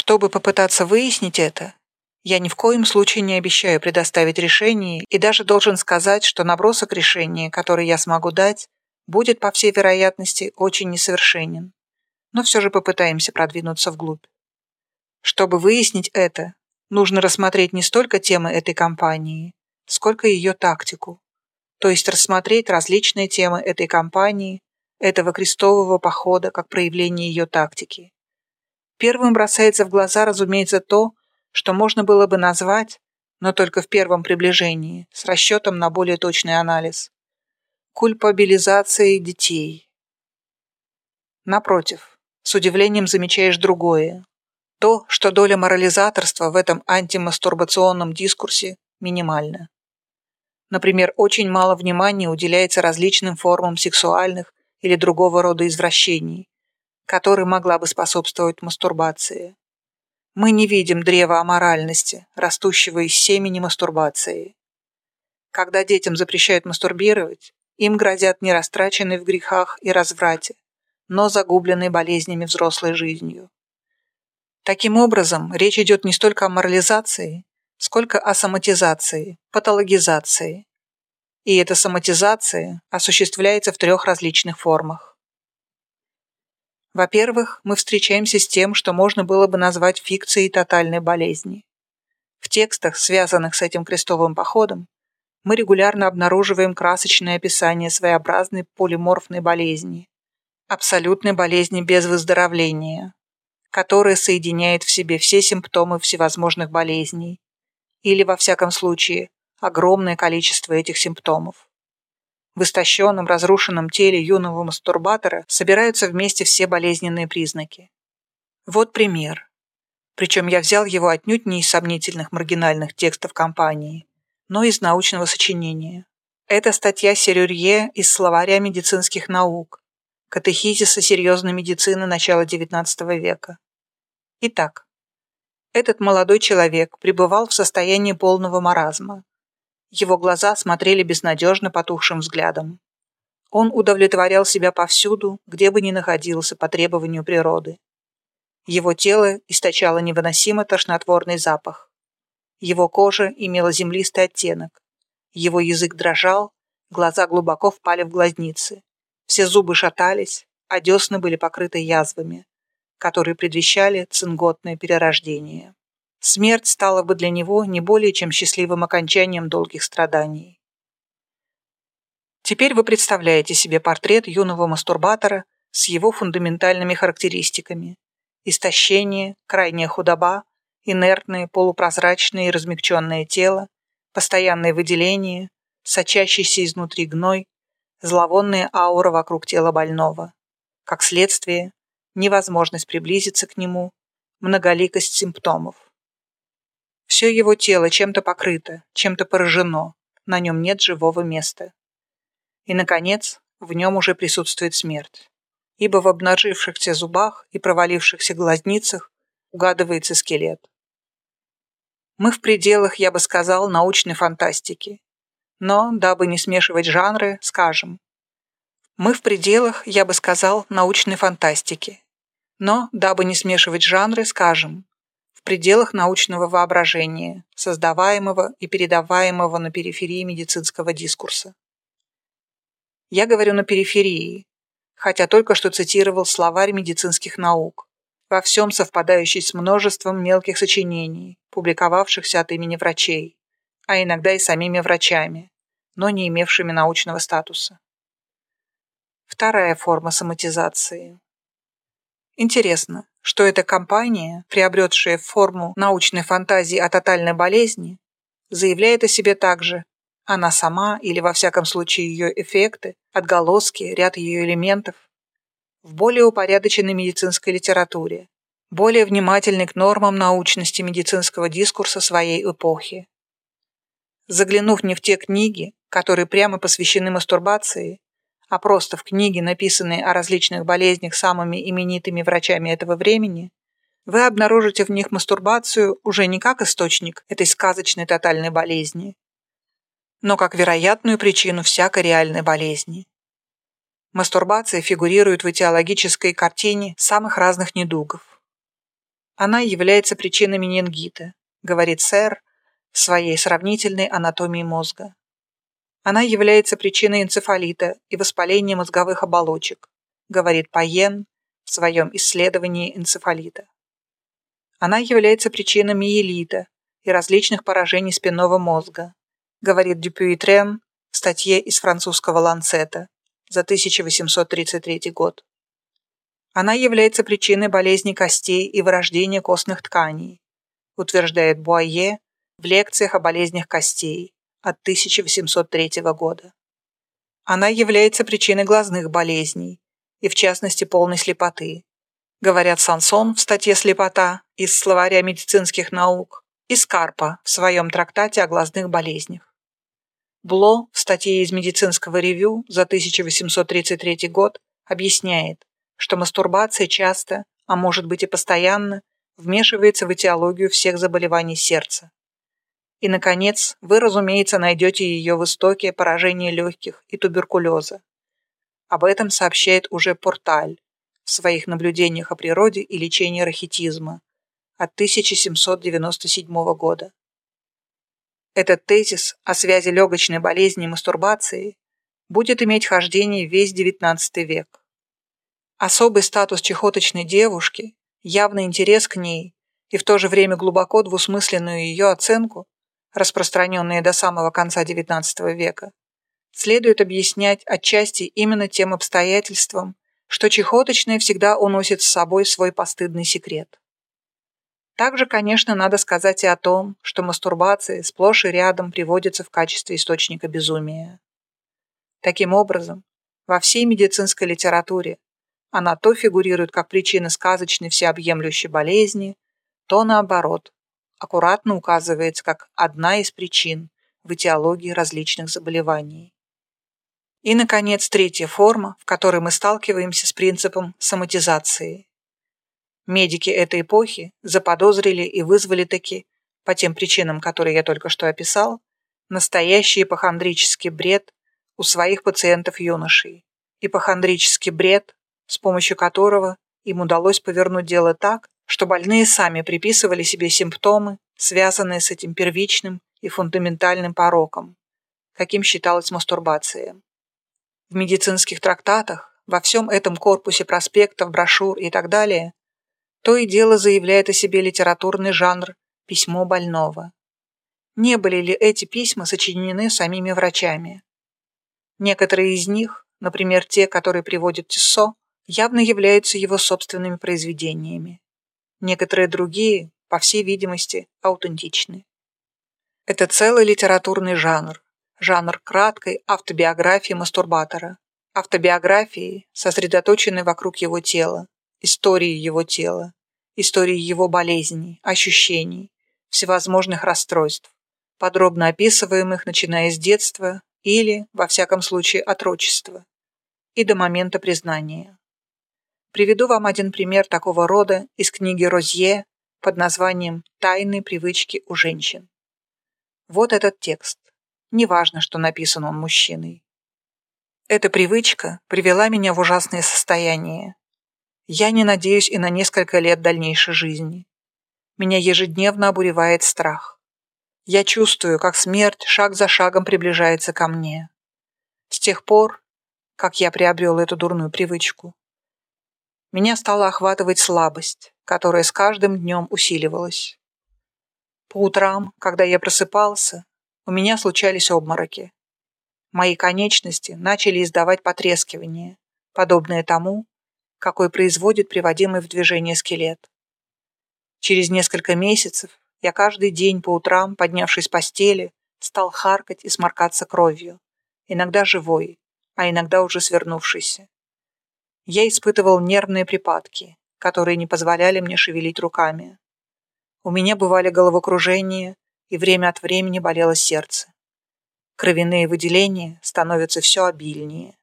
Чтобы попытаться выяснить это, я ни в коем случае не обещаю предоставить решение и даже должен сказать, что набросок решения, который я смогу дать, будет, по всей вероятности, очень несовершенен. Но все же попытаемся продвинуться вглубь. Чтобы выяснить это, нужно рассмотреть не столько темы этой кампании, сколько ее тактику. То есть рассмотреть различные темы этой кампании, этого крестового похода, как проявление ее тактики. Первым бросается в глаза, разумеется, то, что можно было бы назвать, но только в первом приближении, с расчетом на более точный анализ, кульпабилизацией детей. Напротив, с удивлением замечаешь другое. То, что доля морализаторства в этом антимастурбационном дискурсе минимальна. Например, очень мало внимания уделяется различным формам сексуальных или другого рода извращений, которые могла бы способствовать мастурбации. Мы не видим древа аморальности, растущего из семени мастурбации. Когда детям запрещают мастурбировать, им грозят не растраченные в грехах и разврате, но загубленные болезнями взрослой жизнью. Таким образом, речь идет не столько о морализации, сколько о соматизации, патологизации. И эта соматизация осуществляется в трех различных формах. Во-первых, мы встречаемся с тем, что можно было бы назвать фикцией тотальной болезни. В текстах, связанных с этим крестовым походом, мы регулярно обнаруживаем красочное описание своеобразной полиморфной болезни, абсолютной болезни без выздоровления, которая соединяет в себе все симптомы всевозможных болезней, или, во всяком случае, огромное количество этих симптомов. В истощенном, разрушенном теле юного мастурбатора собираются вместе все болезненные признаки. Вот пример. Причем я взял его отнюдь не из сомнительных маргинальных текстов компании, но из научного сочинения. Это статья Серюрье из словаря медицинских наук, катехизиса серьезной медицины начала XIX века. Итак, этот молодой человек пребывал в состоянии полного маразма. Его глаза смотрели безнадежно потухшим взглядом. Он удовлетворял себя повсюду, где бы ни находился по требованию природы. Его тело источало невыносимо тошнотворный запах. Его кожа имела землистый оттенок. Его язык дрожал, глаза глубоко впали в глазницы. Все зубы шатались, а десны были покрыты язвами, которые предвещали цинготное перерождение. Смерть стала бы для него не более чем счастливым окончанием долгих страданий. Теперь вы представляете себе портрет юного мастурбатора с его фундаментальными характеристиками. Истощение, крайняя худоба, инертное, полупрозрачное и размягченное тело, постоянное выделение, сочащийся изнутри гной, зловонная аура вокруг тела больного. Как следствие, невозможность приблизиться к нему, многоликость симптомов. Все его тело чем-то покрыто, чем-то поражено, на нем нет живого места. И, наконец, в нем уже присутствует смерть, ибо в обнажившихся зубах и провалившихся глазницах угадывается скелет. Мы в пределах, я бы сказал, научной фантастики. Но, дабы не смешивать жанры, скажем. Мы в пределах, я бы сказал, научной фантастики. Но, дабы не смешивать жанры, скажем в пределах научного воображения, создаваемого и передаваемого на периферии медицинского дискурса. Я говорю на периферии, хотя только что цитировал словарь медицинских наук, во всем совпадающий с множеством мелких сочинений, публиковавшихся от имени врачей, а иногда и самими врачами, но не имевшими научного статуса. Вторая форма соматизации. Интересно, что эта компания, приобретшая форму научной фантазии о тотальной болезни, заявляет о себе также. Она сама, или во всяком случае ее эффекты, отголоски, ряд ее элементов, в более упорядоченной медицинской литературе, более внимательной к нормам научности медицинского дискурса своей эпохи. Заглянув не в те книги, которые прямо посвящены мастурбации, а просто в книге, написанные о различных болезнях самыми именитыми врачами этого времени, вы обнаружите в них мастурбацию уже не как источник этой сказочной тотальной болезни, но как вероятную причину всякой реальной болезни. Мастурбация фигурирует в этиологической картине самых разных недугов. Она является причиной менингита, говорит сэр в своей сравнительной анатомии мозга. Она является причиной энцефалита и воспаления мозговых оболочек, говорит Паен в своем исследовании энцефалита. Она является причиной миелита и различных поражений спинного мозга, говорит Дюпюитрен в статье из французского «Ланцета» за 1833 год. Она является причиной болезни костей и вырождения костных тканей, утверждает Буае в лекциях о болезнях костей от 1803 года. Она является причиной глазных болезней, и в частности полной слепоты, говорят Сансон в статье «Слепота» из словаря медицинских наук и Скарпа в своем трактате о глазных болезнях. Бло в статье из медицинского ревю за 1833 год объясняет, что мастурбация часто, а может быть и постоянно, вмешивается в этиологию всех заболеваний сердца. И, наконец, вы, разумеется, найдете ее в истоке поражения легких и туберкулеза. Об этом сообщает уже Порталь в своих наблюдениях о природе и лечении рахитизма от 1797 года. Этот тезис о связи легочной болезни и мастурбации будет иметь хождение весь XIX век. Особый статус чехоточной девушки, явный интерес к ней и в то же время глубоко двусмысленную ее оценку, распространенные до самого конца XIX века, следует объяснять отчасти именно тем обстоятельством, что чехоточная всегда уносит с собой свой постыдный секрет. Также, конечно, надо сказать и о том, что мастурбация сплошь и рядом приводится в качестве источника безумия. Таким образом, во всей медицинской литературе она то фигурирует как причина сказочной всеобъемлющей болезни, то наоборот, аккуратно указывается как одна из причин в этиологии различных заболеваний. И, наконец, третья форма, в которой мы сталкиваемся с принципом соматизации. Медики этой эпохи заподозрили и вызвали таки, по тем причинам, которые я только что описал, настоящий ипохондрический бред у своих пациентов-юношей. Ипохондрический бред, с помощью которого им удалось повернуть дело так, что больные сами приписывали себе симптомы, связанные с этим первичным и фундаментальным пороком, каким считалась мастурбация. В медицинских трактатах, во всем этом корпусе проспектов, брошюр и так далее, то и дело заявляет о себе литературный жанр «письмо больного». Не были ли эти письма сочинены самими врачами? Некоторые из них, например, те, которые приводит Тиссо, явно являются его собственными произведениями. Некоторые другие, по всей видимости, аутентичны. Это целый литературный жанр, жанр краткой автобиографии мастурбатора, автобиографии, сосредоточенной вокруг его тела, истории его тела, истории его болезней, ощущений, всевозможных расстройств, подробно описываемых, начиная с детства или, во всяком случае, отрочества, и до момента признания. Приведу вам один пример такого рода из книги Розье под названием «Тайные привычки у женщин». Вот этот текст. Неважно, что написан он мужчиной. Эта привычка привела меня в ужасное состояние. Я не надеюсь и на несколько лет дальнейшей жизни. Меня ежедневно обуревает страх. Я чувствую, как смерть шаг за шагом приближается ко мне. С тех пор, как я приобрел эту дурную привычку, меня стала охватывать слабость, которая с каждым днем усиливалась. По утрам, когда я просыпался, у меня случались обмороки. Мои конечности начали издавать потрескивание, подобное тому, какой производит приводимый в движение скелет. Через несколько месяцев я каждый день по утрам, поднявшись с постели, стал харкать и сморкаться кровью, иногда живой, а иногда уже свернувшейся. Я испытывал нервные припадки, которые не позволяли мне шевелить руками. У меня бывали головокружения, и время от времени болело сердце. Кровяные выделения становятся все обильнее.